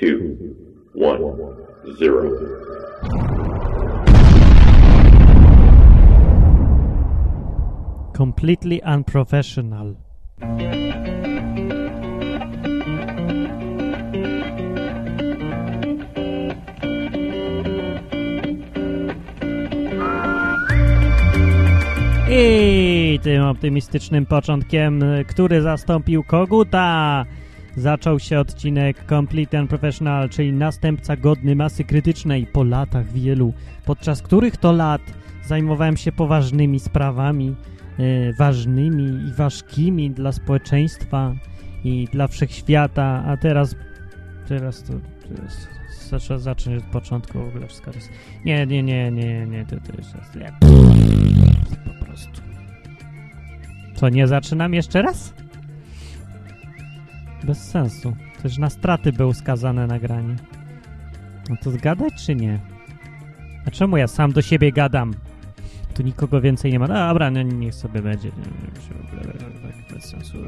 two, one, zero. Completely unprofessional. I tym optymistycznym początkiem, który zastąpił Koguta, zaczął się odcinek Complete Unprofessional, czyli następca godny masy krytycznej po latach wielu, podczas których to lat zajmowałem się poważnymi sprawami, y, ważnymi i ważkimi dla społeczeństwa i dla wszechświata, a teraz teraz to teraz trzeba zacząć od początku w ogóle wszystko jest. Nie, nie, nie, nie, nie, to, to jest ja, po prostu. Co, nie zaczynam jeszcze raz? Bez sensu. Też na straty było skazane nagranie. No to zgadać czy nie? A czemu ja sam do siebie gadam? Tu nikogo więcej nie ma. No, dobra, no, niech sobie będzie. Tak Bez sensu.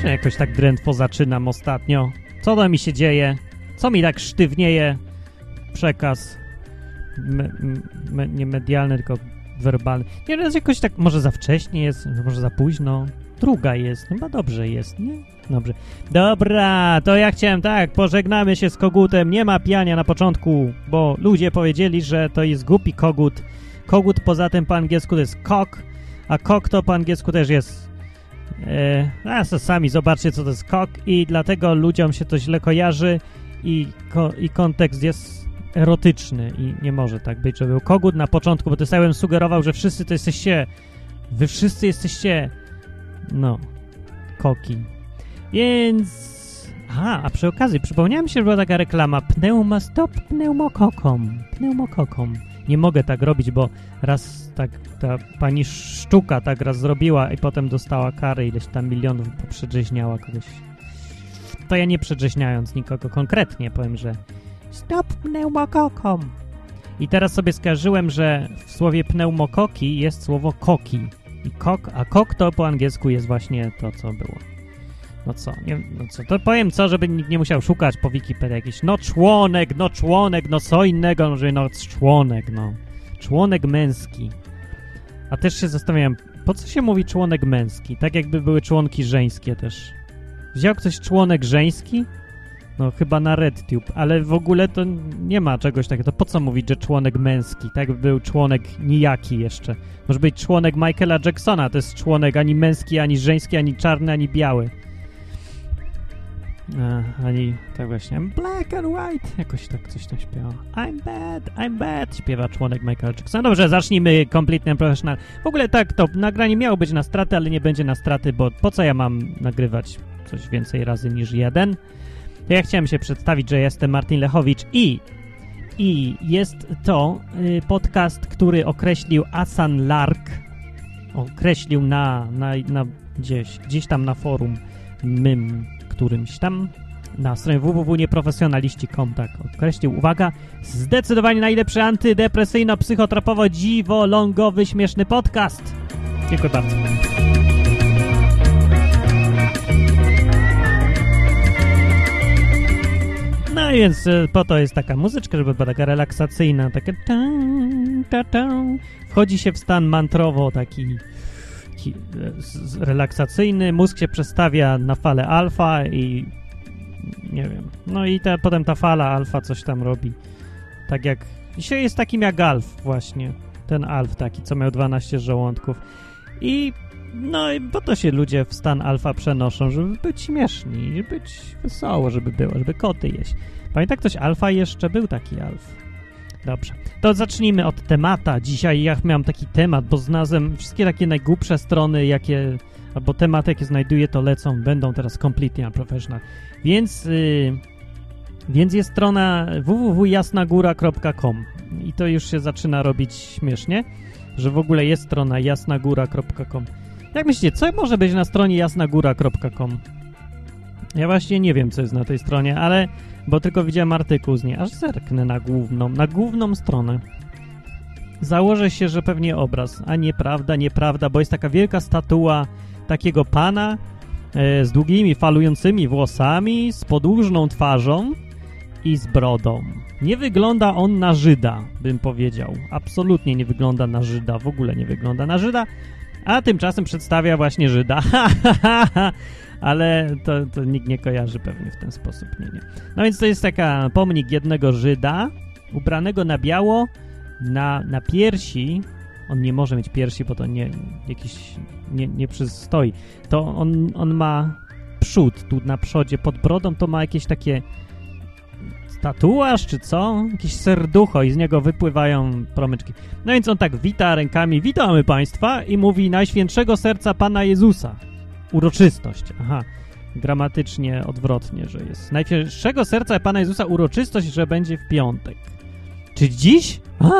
Czy jakoś tak drętwo zaczynam ostatnio? Co to mi się dzieje? Co mi tak sztywnieje? Przekaz me, nie medialny, tylko werbalny. Nie, no jakoś tak, może za wcześnie jest, może za późno. Druga jest, chyba dobrze jest, nie? Dobrze. Dobra, to ja chciałem tak, pożegnamy się z kogutem, nie ma piania na początku, bo ludzie powiedzieli, że to jest głupi kogut. Kogut poza tym po angielsku to jest kok, a kok to po angielsku też jest E, a sami zobaczcie, co to jest kok i dlatego ludziom się to źle kojarzy i, ko, i kontekst jest erotyczny i nie może tak być, że był kogut na początku, bo to bym sugerował, że wszyscy to jesteście, wy wszyscy jesteście, no, koki. Więc... Aha, a przy okazji przypomniałem się, że była taka reklama Pneumastop pneumokokom. Pneumokokom. Nie mogę tak robić, bo raz tak ta pani Sztuka tak raz zrobiła i potem dostała karę ileś tam milionów, bo przedrzeźniała kogoś. To ja nie przedrzeźniając nikogo konkretnie powiem, że stop pneumokokom. I teraz sobie skarżyłem, że w słowie pneumokoki jest słowo koki. I kok, a kok to po angielsku jest właśnie to, co było. No co, nie, no co, to powiem co, żeby nikt nie musiał szukać po Wikipedii jakiś, no członek, no członek, no co innego, no, no członek, no. Członek męski. A też się zastanawiałem, po co się mówi członek męski? Tak jakby były członki żeńskie też. Wziął ktoś członek żeński? No chyba na RedTube, ale w ogóle to nie ma czegoś takiego. To po co mówić, że członek męski? Tak by był członek nijaki jeszcze. Może być członek Michaela Jacksona, to jest członek ani męski, ani żeński, ani czarny, ani biały. A, ani tak właśnie black and white, jakoś tak coś tam śpiewa. I'm bad, I'm bad, śpiewa członek Michael Jackson. Dobrze, zacznijmy Completely Professional. W ogóle tak, to nagranie miało być na straty, ale nie będzie na straty, bo po co ja mam nagrywać coś więcej razy niż jeden? To ja chciałem się przedstawić, że jestem Martin Lechowicz i i jest to y, podcast, który określił Asan Lark, określił na, na, na gdzieś, gdzieś tam na forum mym którymś tam na stronie www.nieprofesjonaliści.com tak określił, uwaga, zdecydowanie najlepszy antydepresyjno-psychotropowo-dziwo-longowy śmieszny podcast. Dziękuję bardzo. Więc e, po to jest taka muzyczka, żeby była taka relaksacyjna, takie ta, ta, ta. Wchodzi się w stan mantrowo taki relaksacyjny, mózg się przestawia na falę alfa i nie wiem, no i te, potem ta fala alfa coś tam robi. Tak jak, się jest takim jak alf właśnie, ten alf taki, co miał 12 żołądków i no i po to się ludzie w stan alfa przenoszą, żeby być śmieszni, żeby być wesoło, żeby było, żeby koty jeść. Pamięta ktoś alfa jeszcze? Był taki alf. Dobrze. To zacznijmy od temata. Dzisiaj ja miałem taki temat, bo znalazłem wszystkie takie najgłupsze strony, jakie, albo tematy, jakie znajduję, to lecą, będą teraz completely unprofessional. Więc, yy, więc jest strona www.jasnagóra.com i to już się zaczyna robić śmiesznie, że w ogóle jest strona jasnagóra.com. Jak myślicie, co może być na stronie jasnagóra.com? Ja właśnie nie wiem, co jest na tej stronie, ale bo tylko widziałem artykuł z niej. Aż zerknę na główną, na główną stronę. założę się, że pewnie obraz, a nieprawda, nieprawda, bo jest taka wielka statua takiego pana e, z długimi, falującymi włosami, z podłużną twarzą i z brodą. Nie wygląda on na Żyda, bym powiedział. Absolutnie nie wygląda na Żyda, w ogóle nie wygląda na Żyda, a tymczasem przedstawia właśnie Żyda. Ale to, to nikt nie kojarzy pewnie w ten sposób. Nie, nie. No więc to jest taka pomnik jednego Żyda, ubranego na biało, na, na piersi. On nie może mieć piersi, bo to nie jakiś nie, nie przystoi. To on, on ma przód tu na przodzie, pod brodą to ma jakieś takie tatuaż czy co? Jakieś serducho i z niego wypływają promyczki. No więc on tak wita rękami, witamy Państwa i mówi Najświętszego Serca Pana Jezusa. Uroczystość, aha. Gramatycznie odwrotnie, że jest Najświętszego Serca Pana Jezusa uroczystość, że będzie w piątek. Czy dziś? A,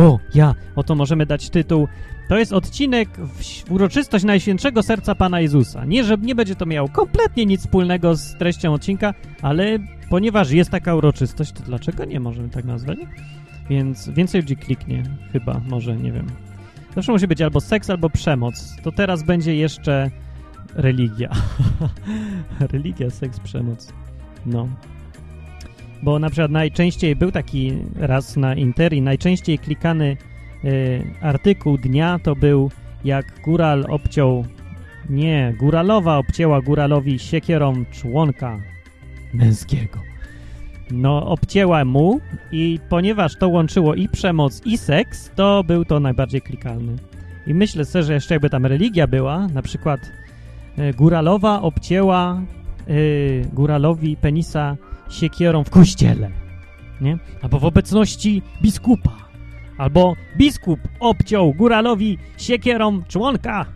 o, ja, oto możemy dać tytuł. To jest odcinek w uroczystość Najświętszego Serca Pana Jezusa. Nie, że nie będzie to miało kompletnie nic wspólnego z treścią odcinka, ale ponieważ jest taka uroczystość, to dlaczego nie możemy tak nazwać? Więc więcej ludzi kliknie, chyba, może, nie wiem. Zawsze musi być albo seks, albo przemoc. To teraz będzie jeszcze religia. religia, seks, przemoc. No. Bo na przykład najczęściej był taki raz na Interi, najczęściej klikany y, artykuł dnia to był jak góral obciął, nie, góralowa obcięła góralowi siekierą członka męskiego. No, obcięła mu i ponieważ to łączyło i przemoc, i seks, to był to najbardziej klikalny. I myślę sobie, że jeszcze jakby tam religia była, na przykład góralowa obcięła y, góralowi penisa siekierą w kościele, nie? Albo w obecności biskupa. Albo biskup obciął góralowi siekierą członka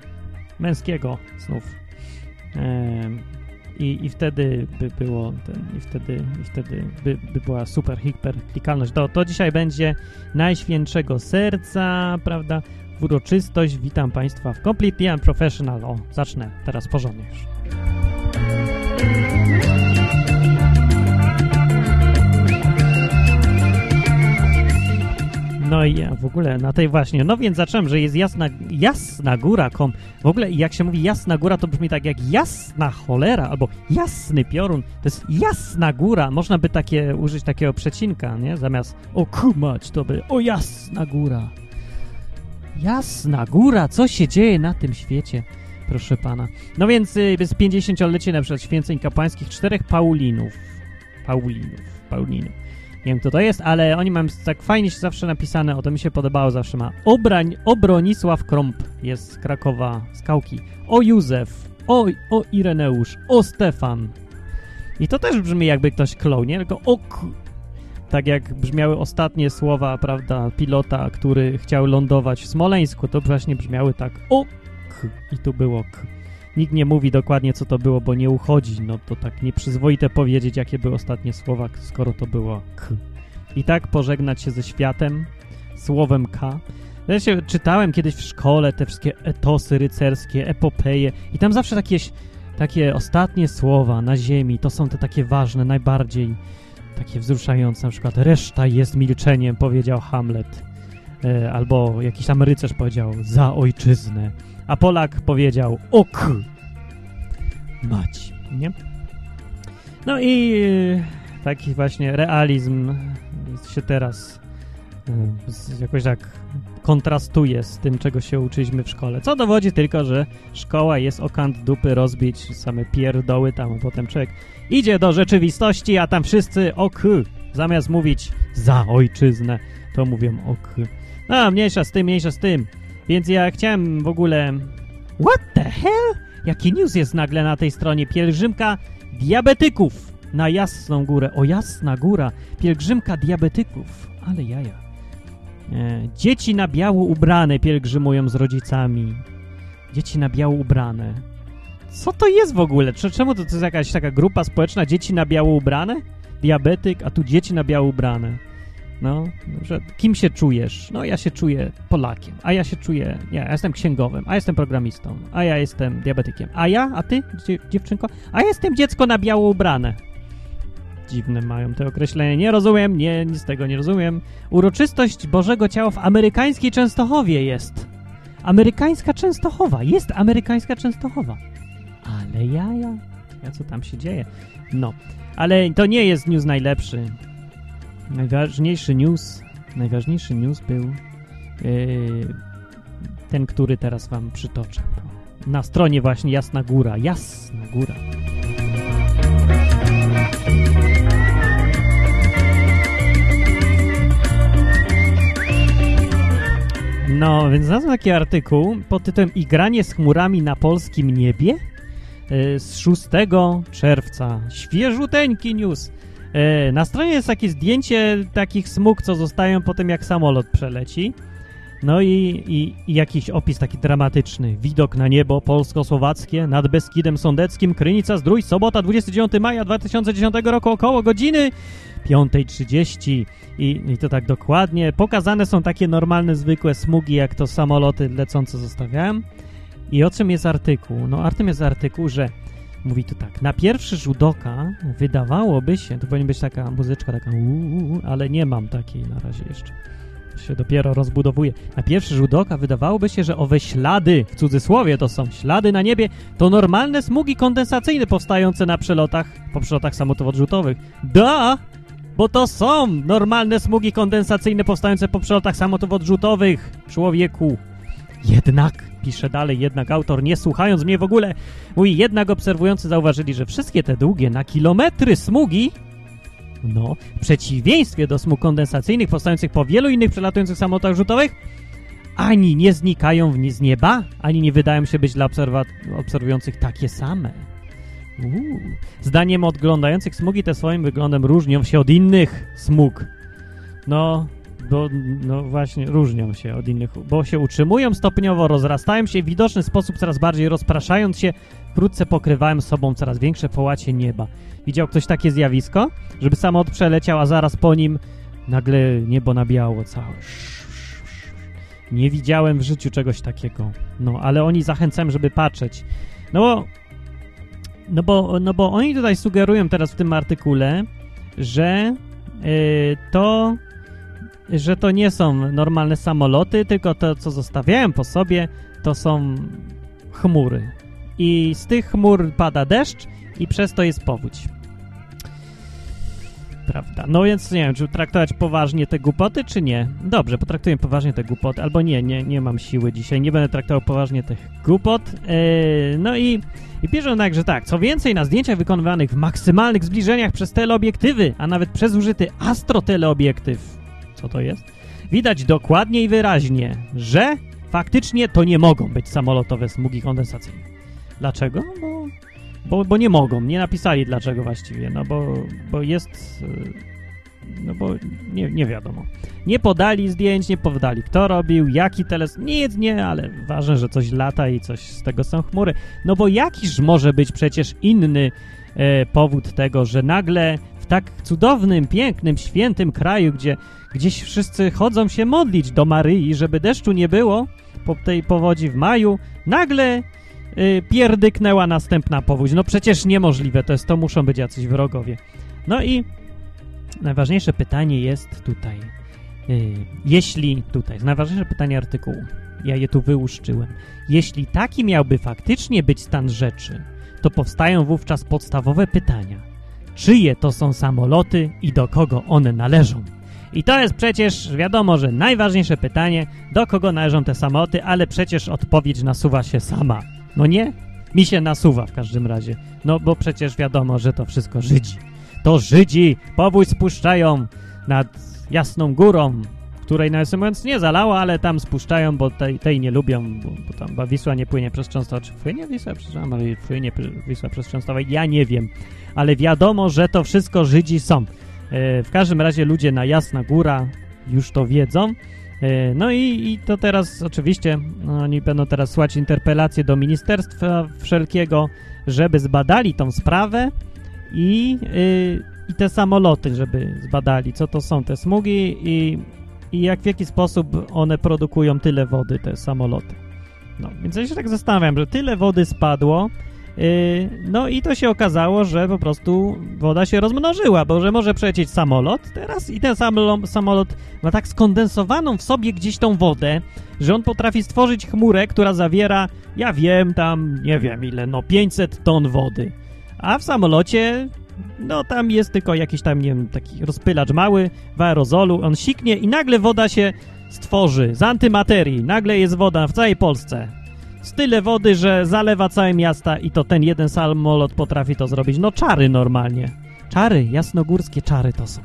męskiego znów. Ehm, i, I wtedy by było ten, i wtedy, i wtedy by, by była super hiper klikalność. To, to dzisiaj będzie Najświętszego Serca, prawda? W uroczystość. Witam Państwa w Completely Unprofessional. O, zacznę teraz porządnie już. No i ja w ogóle na tej właśnie, no więc zacząłem, że jest jasna, jasna góra, kom. W ogóle jak się mówi jasna góra, to brzmi tak jak jasna cholera, albo jasny piorun. To jest jasna góra. Można by takie użyć takiego przecinka, nie? Zamiast o kumać, to by o jasna góra. Jasna góra, co się dzieje na tym świecie? Proszę pana. No więc y, jest 50-lecie na przykład święceń kapłańskich czterech Paulinów. Paulinów, Paulinów nie wiem kto to jest, ale oni mają tak fajnie się zawsze napisane, o to mi się podobało zawsze ma. Obrań, Obronisław Krąb jest z Krakowa, Skałki. O Józef, o, o Ireneusz, o Stefan. I to też brzmi jakby ktoś klął, nie? Tylko ok. Tak jak brzmiały ostatnie słowa, prawda, pilota, który chciał lądować w Smoleńsku, to właśnie brzmiały tak ok. I tu było k. Nikt nie mówi dokładnie, co to było, bo nie uchodzi. No to tak nieprzyzwoite powiedzieć, jakie były ostatnie słowa, skoro to było k. I tak pożegnać się ze światem słowem k. Się czytałem kiedyś w szkole te wszystkie etosy rycerskie, epopeje i tam zawsze takie, takie ostatnie słowa na ziemi, to są te takie ważne, najbardziej takie wzruszające. Na przykład reszta jest milczeniem, powiedział Hamlet. E, albo jakiś tam rycerz powiedział za ojczyznę a Polak powiedział ok, mać, nie? No i e, taki właśnie realizm się teraz e, jakoś tak kontrastuje z tym, czego się uczyliśmy w szkole. Co dowodzi tylko, że szkoła jest o kant dupy rozbić, same pierdoły tam, a potem człowiek idzie do rzeczywistości, a tam wszyscy ok, zamiast mówić za ojczyznę, to mówią ok. No, mniejsza z tym, mniejsza z tym. Więc ja chciałem w ogóle... What the hell? Jaki news jest nagle na tej stronie? Pielgrzymka diabetyków na Jasną Górę. O, Jasna Góra. Pielgrzymka diabetyków. Ale jaja. E, dzieci na biało ubrane pielgrzymują z rodzicami. Dzieci na biało ubrane. Co to jest w ogóle? Czemu to, to jest jakaś taka grupa społeczna dzieci na biało ubrane? Diabetyk, a tu dzieci na biało ubrane. No, że kim się czujesz? No, ja się czuję Polakiem, a ja się czuję, ja, ja jestem księgowym, a jestem programistą, a ja jestem diabetykiem. A ja? A ty, dziewczynko? A ja jestem dziecko na biało ubrane. dziwne mają te określenia. Nie rozumiem, nie, nic z tego nie rozumiem. Uroczystość Bożego Ciała w amerykańskiej Częstochowie jest. Amerykańska Częstochowa. Jest amerykańska Częstochowa. Ale jaja. Ja co tam się dzieje? No, ale to nie jest news najlepszy. Najważniejszy news, najważniejszy news był yy, ten, który teraz wam przytoczę. Na stronie właśnie Jasna Góra. Jasna Góra. No, więc znalazłem taki artykuł pod tytułem Igranie z chmurami na polskim niebie y, z 6 czerwca. Świeżuteńki news. Y, na stronie jest takie zdjęcie takich smug, co zostają po tym, jak samolot przeleci. No i, i, i, jakiś opis taki dramatyczny. Widok na niebo polsko-słowackie nad Beskidem Sądeckim, Krynica Zdrój, sobota 29 maja 2010 roku około godziny 5.30 I, i to tak dokładnie. Pokazane są takie normalne, zwykłe smugi, jak to samoloty lecące zostawiałem. I o czym jest artykuł? No, o tym jest artykuł, że mówi tu tak. Na pierwszy rzut oka wydawałoby się, to powinien być taka muzyczka, taka uuu, ale nie mam takiej na razie jeszcze się dopiero rozbudowuje. Na pierwszy rzut oka wydawałoby się, że owe ślady, w cudzysłowie to są ślady na niebie, to normalne smugi kondensacyjne powstające na przelotach, po przelotach samolotów odrzutowych. Da! Bo to są normalne smugi kondensacyjne powstające po przelotach samolotów odrzutowych, człowieku. Jednak, pisze dalej jednak autor, nie słuchając mnie w ogóle, mówi, jednak obserwujący zauważyli, że wszystkie te długie na kilometry smugi no, w przeciwieństwie do smug kondensacyjnych powstających po wielu innych przelatujących samolotach rzutowych, ani nie znikają w z nieba, ani nie wydają się być dla obserwujących takie same. Uuu. Zdaniem odglądających smugi te swoim wyglądem różnią się od innych smug. No, bo, no właśnie, różnią się od innych, bo się utrzymują stopniowo, rozrastają się w widoczny sposób, coraz bardziej rozpraszając się, wkrótce pokrywają sobą coraz większe połacie nieba. Widział ktoś takie zjawisko? Żeby samolot przeleciał, a zaraz po nim nagle niebo na biało całe. Nie widziałem w życiu czegoś takiego. No, ale oni zachęcam, żeby patrzeć. No bo, no bo, no bo oni tutaj sugerują teraz w tym artykule, że yy, to że to nie są normalne samoloty, tylko to, co zostawiają po sobie, to są chmury. I z tych chmur pada deszcz i przez to jest powódź. Prawda. No więc nie wiem, czy traktować poważnie te głupoty, czy nie. Dobrze, potraktuję poważnie te głupoty, albo nie, nie, nie mam siły dzisiaj, nie będę traktował poważnie tych głupot. Yy, no i, i piszą tak, że tak, co więcej, na zdjęciach wykonywanych w maksymalnych zbliżeniach przez teleobiektywy, a nawet przez użyty astroteleobiektyw, co to jest, widać dokładnie i wyraźnie, że faktycznie to nie mogą być samolotowe smugi kondensacyjne. Dlaczego? Bo bo, bo nie mogą, nie napisali dlaczego właściwie, no bo, bo jest... Y, no bo nie, nie wiadomo. Nie podali zdjęć, nie podali kto robił, jaki teles... Nic nie, ale ważne, że coś lata i coś z tego są chmury. No bo jakiż może być przecież inny e, powód tego, że nagle tak cudownym, pięknym, świętym kraju, gdzie gdzieś wszyscy chodzą się modlić do Maryi, żeby deszczu nie było po tej powodzi w maju, nagle yy, pierdyknęła następna powódź. No przecież niemożliwe to jest, to muszą być jacyś wrogowie. No i najważniejsze pytanie jest tutaj. Yy, jeśli tutaj, najważniejsze pytanie artykułu, ja je tu wyłuszczyłem. Jeśli taki miałby faktycznie być stan rzeczy, to powstają wówczas podstawowe pytania. Czyje to są samoloty i do kogo one należą? I to jest przecież, wiadomo, że najważniejsze pytanie, do kogo należą te samoloty, ale przecież odpowiedź nasuwa się sama. No nie? Mi się nasuwa w każdym razie. No bo przecież wiadomo, że to wszystko Żydzi. To Żydzi powódź spuszczają nad Jasną Górą, której nawiasem mówiąc nie zalała, ale tam spuszczają, bo tej, tej nie lubią, bo, bo tam bo Wisła nie płynie przez Częstochowę. Czy płynie Wisła przez Częstochowę? Płynie Wisła przez Częstochowę? Ja nie wiem. Ale wiadomo, że to wszystko Żydzi są. E, w każdym razie ludzie na Jasna Góra już to wiedzą. E, no i, i to teraz oczywiście no, oni będą teraz słać interpelacje do ministerstwa wszelkiego, żeby zbadali tą sprawę i, yy, i te samoloty, żeby zbadali, co to są te smugi i, i jak w jaki sposób one produkują tyle wody, te samoloty. No, więc ja się tak zastanawiam, że tyle wody spadło, Yy, no i to się okazało, że po prostu woda się rozmnożyła, bo że może przejechać samolot teraz i ten samolot ma tak skondensowaną w sobie gdzieś tą wodę, że on potrafi stworzyć chmurę, która zawiera, ja wiem, tam, nie wiem ile, no 500 ton wody. A w samolocie, no tam jest tylko jakiś tam, nie wiem, taki rozpylacz mały w aerozolu, on siknie i nagle woda się stworzy z antymaterii. Nagle jest woda w całej Polsce. Z tyle wody, że zalewa całe miasta i to ten jeden samolot potrafi to zrobić. No czary normalnie. Czary, jasnogórskie czary to są.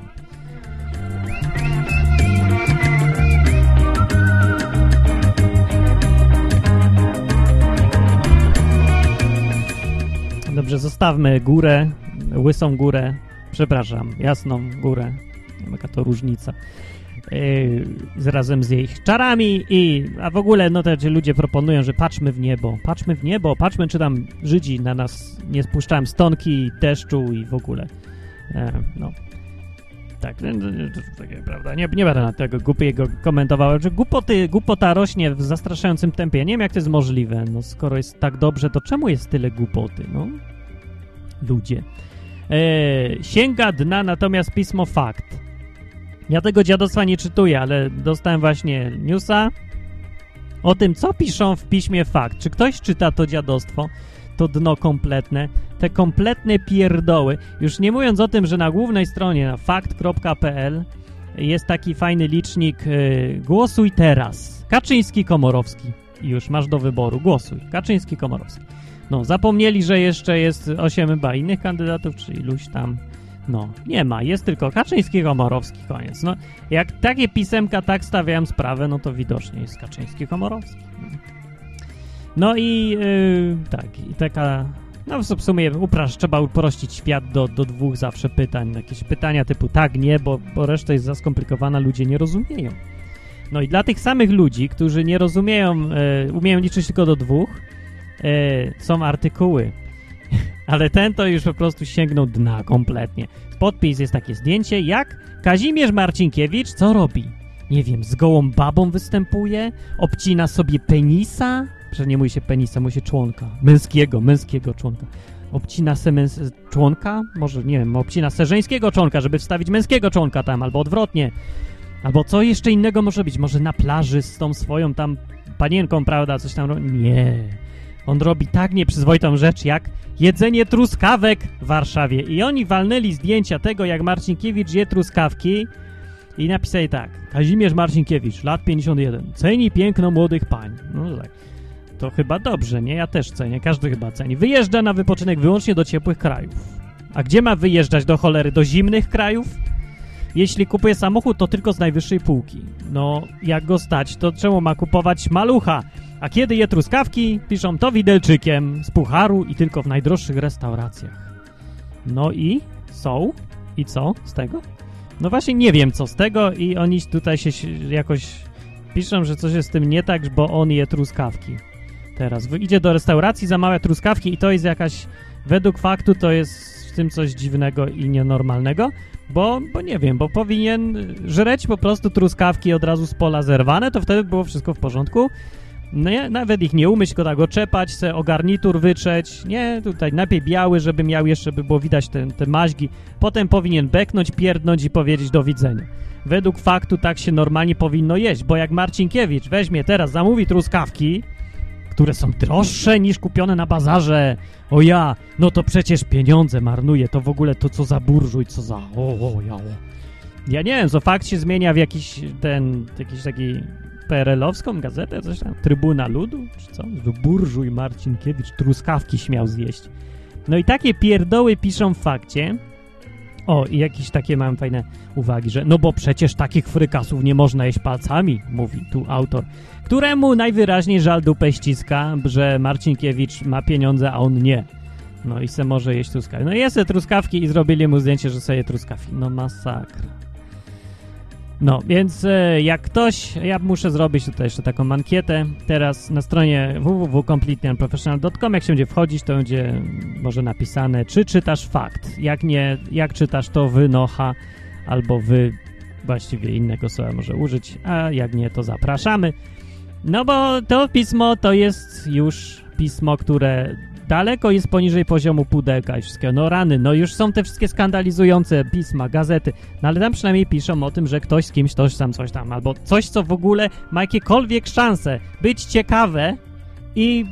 Dobrze, zostawmy górę, łysą górę, przepraszam, jasną górę. Jaka to różnica. Yy, razem z ich czarami i, a w ogóle, no te ludzie proponują, że patrzmy w niebo, patrzmy w niebo, patrzmy, czy tam Żydzi na nas nie spuszczają stonki, deszczu i w ogóle. E, no. Tak, no, no, no, takie, prawda, nie, nie będę na tego głupiego komentował, że głupoty, głupota rośnie w zastraszającym tempie. Nie wiem, jak to jest możliwe, no skoro jest tak dobrze, to czemu jest tyle głupoty, no? Ludzie. E, sięga dna natomiast pismo Fakt. Ja tego dziadostwa nie czytuję, ale dostałem właśnie newsa o tym, co piszą w piśmie Fakt. Czy ktoś czyta to dziadostwo? To dno kompletne, te kompletne pierdoły. Już nie mówiąc o tym, że na głównej stronie na fakt.pl jest taki fajny licznik yy, głosuj teraz. Kaczyński, Komorowski. Już masz do wyboru. Głosuj. Kaczyński, Komorowski. No, zapomnieli, że jeszcze jest 8 chyba innych kandydatów, czy iluś tam. No, nie ma. Jest tylko Kaczyński, Komorowski, koniec. No, jak takie pisemka tak stawiałem sprawę, no to widocznie jest Kaczyński, Komorowski. No i yy, tak, i taka... No w sumie uprasz, trzeba uprościć świat do, do dwóch zawsze pytań. Jakieś pytania typu tak, nie, bo, bo reszta jest za skomplikowana, ludzie nie rozumieją. No i dla tych samych ludzi, którzy nie rozumieją, yy, umieją liczyć tylko do dwóch, są artykuły ale ten to już po prostu sięgnął dna kompletnie. Podpis jest takie zdjęcie, jak Kazimierz Marcinkiewicz co robi? Nie wiem, z gołą babą występuje? Obcina sobie penisa? Przecież nie mówi się penisa, mówi się członka. Męskiego, męskiego członka. Obcina se członka? Może, nie wiem, obcina se żeńskiego członka, żeby wstawić męskiego członka tam, albo odwrotnie. Albo co jeszcze innego może być? Może na plaży z tą swoją tam panienką, prawda, coś tam... Nie. On robi tak nieprzyzwoitą rzecz jak jedzenie truskawek w Warszawie. I oni walnęli zdjęcia tego, jak Marcinkiewicz je truskawki i napisali tak. Kazimierz Marcinkiewicz, lat 51. Ceni piękno młodych pań. No tak. To chyba dobrze, nie? Ja też cenię, każdy chyba ceni. Wyjeżdża na wypoczynek wyłącznie do ciepłych krajów. A gdzie ma wyjeżdżać do cholery? Do zimnych krajów? Jeśli kupuje samochód, to tylko z najwyższej półki. No, jak go stać, to czemu ma kupować malucha? A kiedy je truskawki, piszą to widelczykiem z pucharu i tylko w najdroższych restauracjach. No i są? I co z tego? No właśnie nie wiem co z tego i oni tutaj się jakoś piszą, że coś jest z tym nie tak, bo on je truskawki. Teraz idzie do restauracji, zamawia truskawki i to jest jakaś, według faktu to jest w tym coś dziwnego i nienormalnego, bo, bo nie wiem, bo powinien żreć po prostu truskawki od razu z pola zerwane, to wtedy było wszystko w porządku, nie, nawet ich nie umyć, tylko tak go czepać, se o garnitur wyczeć. Nie, tutaj najpierw biały, żeby miał jeszcze, by było widać te, te maźgi. Potem powinien beknąć, pierdnąć i powiedzieć do widzenia. Według faktu tak się normalnie powinno jeść, bo jak Marcinkiewicz weźmie teraz, zamówi truskawki, które są droższe niż kupione na bazarze. O ja, no to przecież pieniądze marnuje, to w ogóle to co za burżuj, co za... O, o, ja, o. Ja nie wiem, co fakt się zmienia w jakiś ten, jakiś taki PRL-owską gazetę, coś tam, Trybuna Ludu, czy co? Burżuj Marcinkiewicz truskawki śmiał zjeść. No i takie pierdoły piszą w fakcie. O, i jakieś takie mam fajne uwagi, że no bo przecież takich frykasów nie można jeść palcami, mówi tu autor, któremu najwyraźniej żal dupę ściska, że Marcinkiewicz ma pieniądze, a on nie. No i se może jeść truskawki. No jest truskawki i zrobili mu zdjęcie, że sobie truskawki. No masakra. No, więc e, jak ktoś, ja muszę zrobić tutaj jeszcze taką ankietę, teraz na stronie www.completelyunprofessional.com, jak się będzie wchodzić, to będzie może napisane, czy czytasz fakt, jak nie, jak czytasz to wynocha, albo wy, właściwie innego słowa może użyć, a jak nie, to zapraszamy. No bo to pismo to jest już pismo, które daleko jest poniżej poziomu pudełka i wszystkiego. No rany, no już są te wszystkie skandalizujące pisma, gazety, no ale tam przynajmniej piszą o tym, że ktoś z kimś coś tam, coś tam, albo coś, co w ogóle ma jakiekolwiek szanse być ciekawe i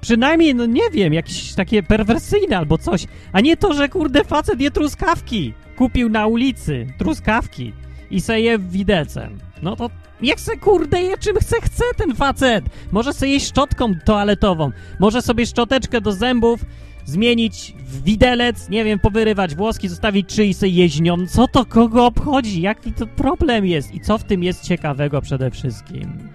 przynajmniej, no nie wiem, jakieś takie perwersyjne albo coś, a nie to, że kurde facet je truskawki. Kupił na ulicy truskawki i se je widelcem. No to niech se kurde je czym chce, chce ten facet. Może se jeść szczotką toaletową, może sobie szczoteczkę do zębów zmienić w widelec, nie wiem, powyrywać włoski, zostawić trzy i se jeść nią. Co to kogo obchodzi? Jaki to problem jest? I co w tym jest ciekawego przede wszystkim?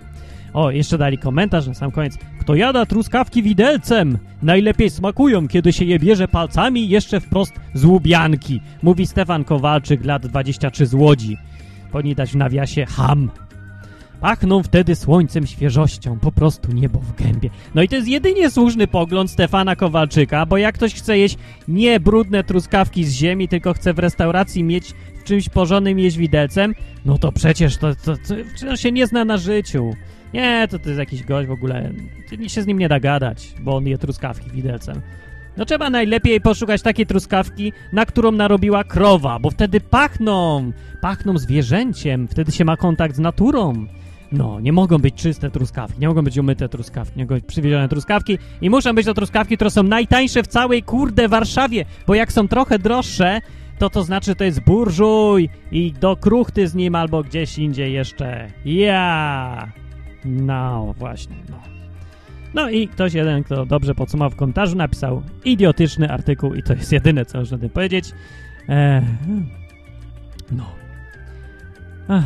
O, jeszcze dali komentarz na sam koniec. Kto jada truskawki widelcem? Najlepiej smakują, kiedy się je bierze palcami jeszcze wprost z łubianki. Mówi Stefan Kowalczyk, lat 23 z Łodzi. Powinni dać w nawiasie ham. Pachną wtedy słońcem, świeżością, po prostu niebo w gębie. No i to jest jedynie słuszny pogląd Stefana Kowalczyka, bo jak ktoś chce jeść nie brudne truskawki z ziemi, tylko chce w restauracji mieć w czymś porzonym jeść widelcem, no to przecież to, to, to, to się nie zna na życiu. Nie, to, to jest jakiś gość w ogóle, się z nim nie da gadać, bo on je truskawki widelcem. No trzeba najlepiej poszukać takiej truskawki, na którą narobiła krowa, bo wtedy pachną, pachną zwierzęciem, wtedy się ma kontakt z naturą. No, nie mogą być czyste truskawki, nie mogą być umyte truskawki, nie mogą być przywiezione truskawki i muszą być to truskawki, które są najtańsze w całej kurde Warszawie, bo jak są trochę droższe, to to znaczy to jest burżuj i do kruchty z nim albo gdzieś indziej jeszcze. Ja! No, właśnie, no. No i ktoś jeden, kto dobrze podsumował w komentarzu, napisał idiotyczny artykuł i to jest jedyne, co można tym powiedzieć. Eee, no. Ach,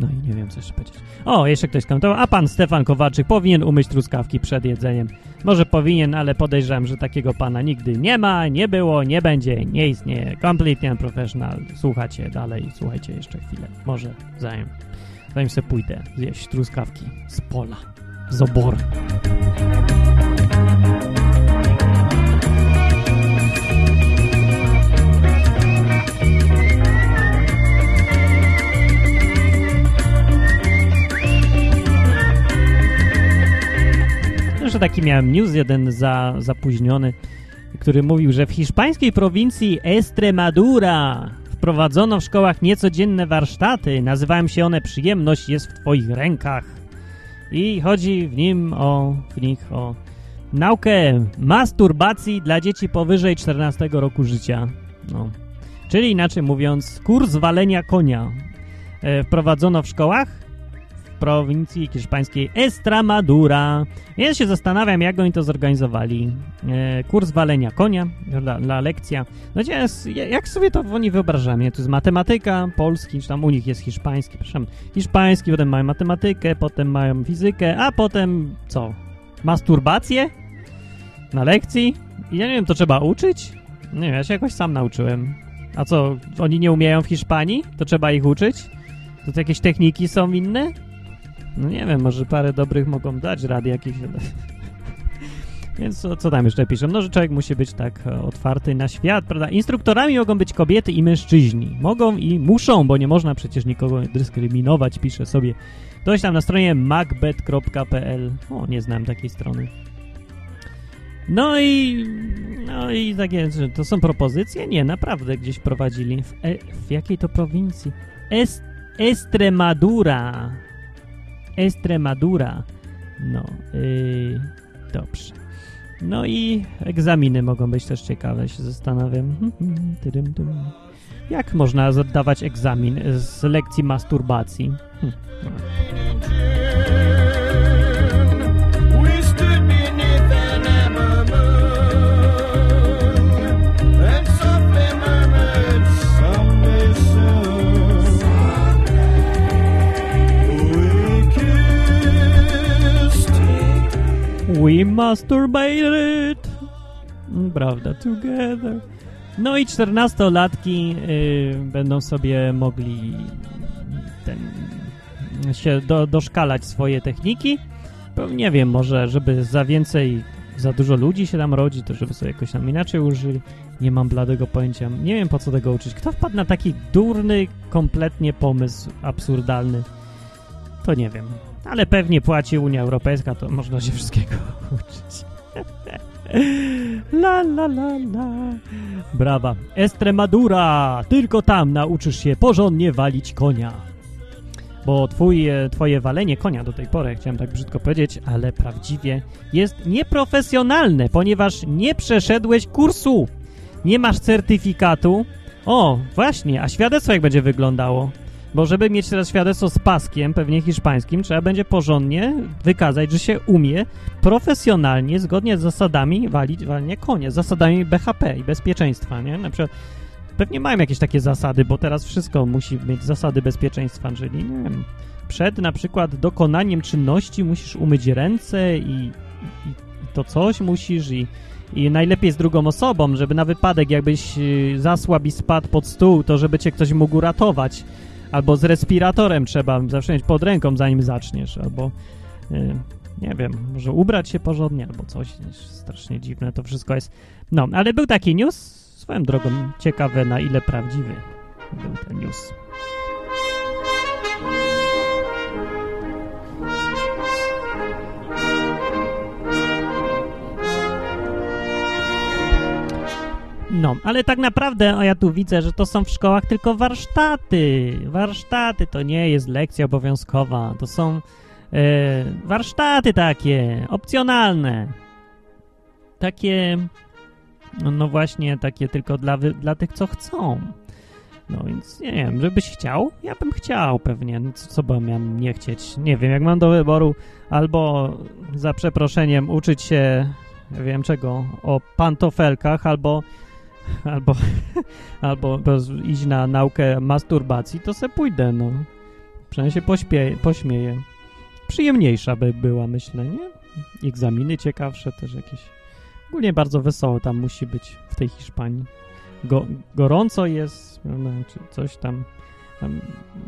no. I nie wiem, co jeszcze powiedzieć. O, jeszcze ktoś skomentował, a pan Stefan Kowalczyk powinien umyć truskawki przed jedzeniem. Może powinien, ale podejrzewam, że takiego pana nigdy nie ma, nie było, nie będzie, nie istnieje. Completely unprofessional. Słuchajcie dalej, słuchajcie jeszcze chwilę. Może zanim, zanim sobie pójdę zjeść truskawki z pola z obory. Jeszcze taki miałem news jeden za, zapóźniony, który mówił, że w hiszpańskiej prowincji Estremadura wprowadzono w szkołach niecodzienne warsztaty. Nazywają się one Przyjemność jest w Twoich rękach. I chodzi w nim o, w nich o naukę masturbacji dla dzieci powyżej 14 roku życia. No. Czyli inaczej mówiąc, kurs walenia konia e, wprowadzono w szkołach prowincji hiszpańskiej Estramadura. Ja się zastanawiam, jak oni to zorganizowali. E, kurs walenia konia, dla, dla lekcja. No jest, jak sobie to oni wyobrażają? Nie? To jest matematyka, polski, czy tam u nich jest hiszpański, przepraszam, hiszpański, potem mają matematykę, potem mają fizykę, a potem co? Masturbację? Na lekcji? Ja nie wiem, to trzeba uczyć? Nie wiem, ja się jakoś sam nauczyłem. A co, oni nie umieją w Hiszpanii? To trzeba ich uczyć? To jakieś techniki są inne? No nie wiem, może parę dobrych mogą dać rady jakieś. Więc co, co, tam jeszcze piszą? No, że człowiek musi być tak e, otwarty na świat, prawda? Instruktorami mogą być kobiety i mężczyźni. Mogą i muszą, bo nie można przecież nikogo dyskryminować, pisze sobie ktoś tam na stronie macbeth.pl. O, nie znam takiej strony. No i, no i takie, to są propozycje? Nie, naprawdę gdzieś prowadzili. W, e, w jakiej to prowincji? Est, Estremadura. Estremadura. No, yy, dobrze. No i egzaminy mogą być też ciekawe, się zastanawiam. Jak można zdawać egzamin z lekcji masturbacji? Hm. We masturbated. Prawda, together. No i czternastolatki y, będą sobie mogli ten, się do, doszkalać swoje techniki. Nie wiem, może żeby za więcej, za dużo ludzi się tam rodzi, to żeby sobie jakoś tam inaczej użyli. Nie mam bladego pojęcia. Nie wiem, po co tego uczyć. Kto wpadł na taki durny, kompletnie pomysł, absurdalny? To nie wiem ale pewnie płaci Unia Europejska, to można się wszystkiego uczyć. La, la, la, la. Brawa. Estremadura. Tylko tam nauczysz się porządnie walić konia. Bo twój, e, twoje walenie konia do tej pory, chciałem tak brzydko powiedzieć, ale prawdziwie jest nieprofesjonalne, ponieważ nie przeszedłeś kursu. Nie masz certyfikatu. O, właśnie, a świadectwo jak będzie wyglądało? Bo żeby mieć teraz świadectwo z paskiem, pewnie hiszpańskim, trzeba będzie porządnie wykazać, że się umie profesjonalnie, zgodnie z zasadami walić walenie konie, zasadami BHP i bezpieczeństwa, nie? Na przykład pewnie mają jakieś takie zasady, bo teraz wszystko musi mieć zasady bezpieczeństwa, czyli nie wiem, przed na przykład dokonaniem czynności musisz umyć ręce i, i, i to coś musisz i i najlepiej z drugą osobą, żeby na wypadek jakbyś y, zasłabł i spadł pod stół, to żeby cię ktoś mógł ratować. Albo z respiratorem trzeba zawsze mieć pod ręką, zanim zaczniesz, albo y, nie wiem, może ubrać się porządnie, albo coś. Strasznie dziwne to wszystko jest. No, ale był taki news, swoją drogą ciekawe na ile prawdziwy był ten news. No, ale tak naprawdę, a ja tu widzę, że to są w szkołach tylko warsztaty. Warsztaty to nie jest lekcja obowiązkowa. To są e, warsztaty takie, opcjonalne. Takie, no, właśnie, takie tylko dla, dla tych, co chcą. No więc nie wiem, żebyś chciał? Ja bym chciał pewnie. No, co, co bym miał nie chcieć? Nie wiem, jak mam do wyboru albo za przeproszeniem uczyć się, wiem czego, o pantofelkach, albo albo, albo iść na naukę masturbacji, to se pójdę, no. Przynajmniej się pośpie, pośmieję. Przyjemniejsza by była, myślę, nie? Egzaminy ciekawsze też jakieś. Ogólnie bardzo wesoło tam musi być w tej Hiszpanii. Go, gorąco jest, czy coś tam.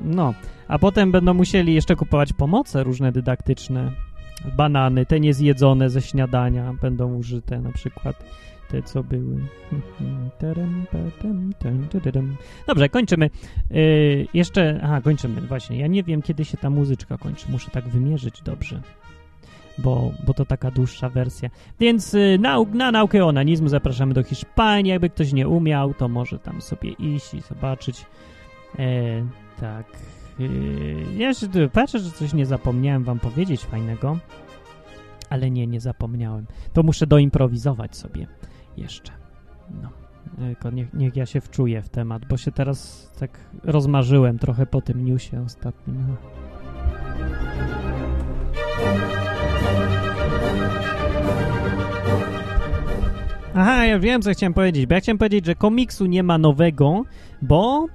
No, a potem będą musieli jeszcze kupować pomoce różne dydaktyczne. Banany, te niezjedzone ze śniadania będą użyte na przykład te, co były. Dobrze, kończymy. Yy, jeszcze, aha, kończymy, właśnie. Ja nie wiem, kiedy się ta muzyczka kończy. Muszę tak wymierzyć dobrze, bo, bo to taka dłuższa wersja. Więc yy, na, na naukę onanizmu zapraszamy do Hiszpanii. Jakby ktoś nie umiał, to może tam sobie iść i zobaczyć. E, tak. Yy, ja jeszcze patrzę, że coś nie zapomniałem wam powiedzieć fajnego. Ale nie, nie zapomniałem. To muszę doimprowizować sobie jeszcze. No. Tylko niech, niech ja się wczuję w temat, bo się teraz tak rozmarzyłem trochę po tym newsie ostatnim. No. Aha, ja wiem, co chciałem powiedzieć. Bo ja chciałem powiedzieć, że komiksu nie ma nowego, bo,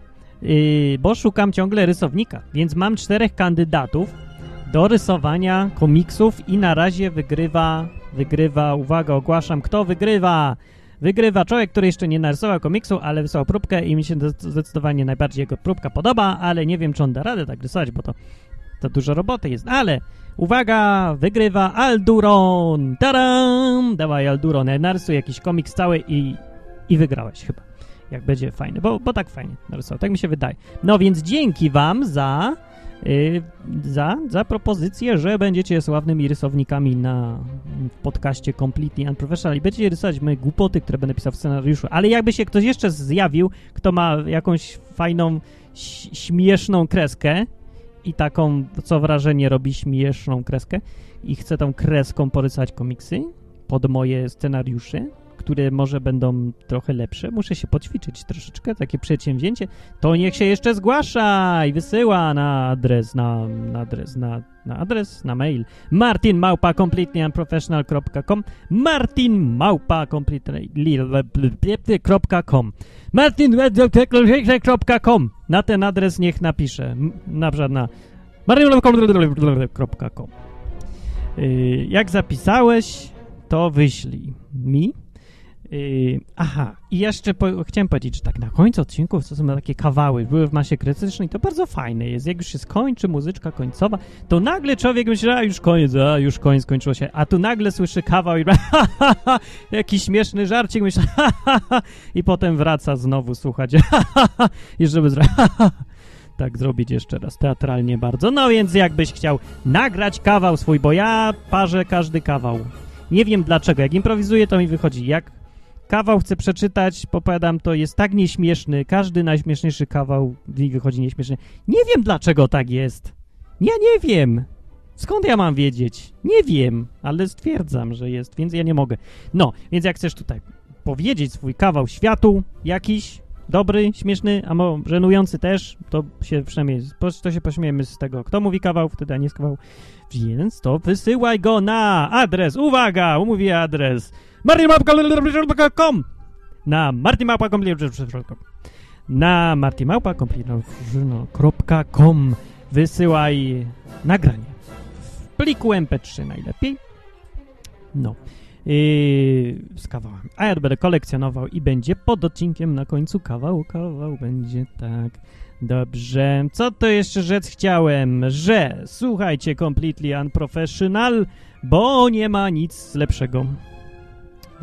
yy, bo szukam ciągle rysownika. Więc mam czterech kandydatów do rysowania komiksów i na razie wygrywa, wygrywa, uwaga, ogłaszam, kto wygrywa? Wygrywa człowiek, który jeszcze nie narysował komiksu, ale wysłał próbkę i mi się zdecydowanie najbardziej jego próbka podoba, ale nie wiem, czy on da radę tak rysować, bo to, to dużo roboty jest. Ale uwaga, wygrywa Alduron! Tadam! Dawaj Alduron, narysuj jakiś komiks cały i, i wygrałeś chyba. Jak będzie fajny, bo, bo tak fajnie narysował, tak mi się wydaje. No więc dzięki wam za za, za propozycję, że będziecie sławnymi rysownikami na podcaście Completely Unprofessional i będziecie rysować moje głupoty, które będę pisał w scenariuszu. Ale jakby się ktoś jeszcze zjawił, kto ma jakąś fajną, śmieszną kreskę i taką, co wrażenie robi śmieszną kreskę i chce tą kreską porysować komiksy pod moje scenariusze, które może będą trochę lepsze. Muszę się poćwiczyć troszeczkę, takie przedsięwzięcie. To niech się jeszcze zgłasza i wysyła na adres, na, na adres, na, na adres, na mail martinmałpa.completelyunprofessional.com martinmałpa.completely.com martin.com Na ten adres niech napisze, na przykład na martin.com y, Jak zapisałeś, to wyślij mi Yy, aha, i jeszcze po, chciałem powiedzieć, że tak na końcu odcinków to są takie kawały, były w masie krytycznej, to bardzo fajne jest. Jak już się skończy muzyczka końcowa, to nagle człowiek myśli, a już koniec, a już koniec, skończyło się, a tu nagle słyszy kawał i ha, ha, ha, jakiś śmieszny żarcik, myśli, ha, ha, ha, i potem wraca znowu słuchać, ha, ha, ha, i żeby zrobić, ha, ha, tak zrobić jeszcze raz, teatralnie bardzo. No więc jakbyś chciał nagrać kawał swój, bo ja parzę każdy kawał Nie wiem dlaczego. Jak improwizuję, to mi wychodzi. Jak kawał chcę przeczytać, popadam, to jest tak nieśmieszny. Każdy najśmieszniejszy kawał wychodzi nieśmieszny. Nie wiem dlaczego tak jest. Ja nie wiem. Skąd ja mam wiedzieć? Nie wiem, ale stwierdzam, że jest, więc ja nie mogę. No, więc jak chcesz tutaj powiedzieć swój kawał światu, jakiś dobry, śmieszny, a mo żenujący też, to się przynajmniej, to się pośmiejemy z tego, kto mówi kawał, wtedy, a nie z kawał. Więc to wysyłaj go na adres, uwaga, umówię adres, martinmałpa.com na martinmałpa.com na martinmałpa.com wysyłaj nagranie w pliku mp3 najlepiej. No. Yy, z kawałem. A ja będę kolekcjonował i będzie pod odcinkiem na końcu kawał. Kawał będzie tak. Dobrze. Co to jeszcze rzec chciałem? Że słuchajcie, completely unprofessional, bo nie ma nic lepszego.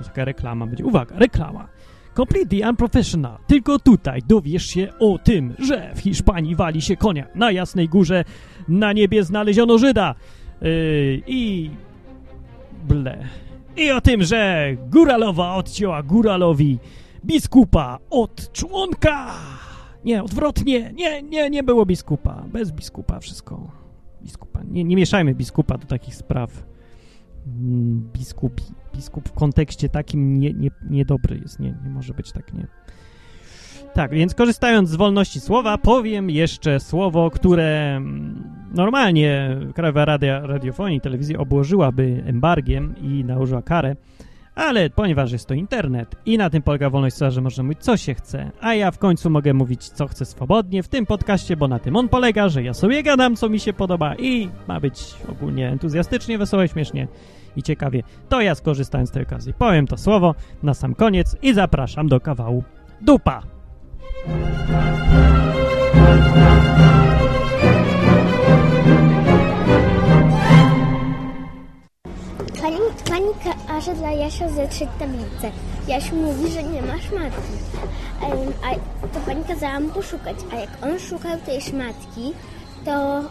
Taka reklama będzie. Uwaga, reklama. Completely unprofessional. Tylko tutaj dowiesz się o tym, że w Hiszpanii wali się konia. Na Jasnej Górze na niebie znaleziono Żyda. Yy, I... Ble. I o tym, że góralowa odcięła góralowi biskupa od członka. Nie, odwrotnie. Nie, nie, nie było biskupa. Bez biskupa wszystko. Biskupa. Nie, nie mieszajmy biskupa do takich spraw. Mm, Biskup, biskup w kontekście takim nie, nie, niedobry jest. Nie, nie może być tak, nie. Tak, więc korzystając z wolności słowa, powiem jeszcze słowo, które mm, normalnie Krajowa Rada Radiofonii i Telewizji obłożyłaby embargiem i nałożyła karę, ale ponieważ jest to internet i na tym polega wolność słowa, że można mówić co się chce, a ja w końcu mogę mówić co chcę swobodnie w tym podcaście, bo na tym on polega, że ja sobie gadam co mi się podoba i ma być ogólnie entuzjastycznie, wesoło, śmiesznie i ciekawie, to ja skorzystałem z tej okazji. Powiem to słowo na sam koniec i zapraszam do kawału dupa. Każe dla Jasia zetrzeć tablicę. Jasiu mówi, że nie ma szmatki. Em, A to pani kazała mu poszukać. A jak on szukał tej szmatki, to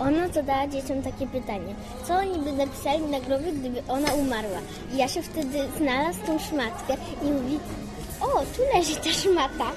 ona zadała dzieciom takie pytanie. Co oni by napisali na grobie, gdyby ona umarła? I Jasiu wtedy znalazł tą szmatkę i mówi o, tu leży ta szmata.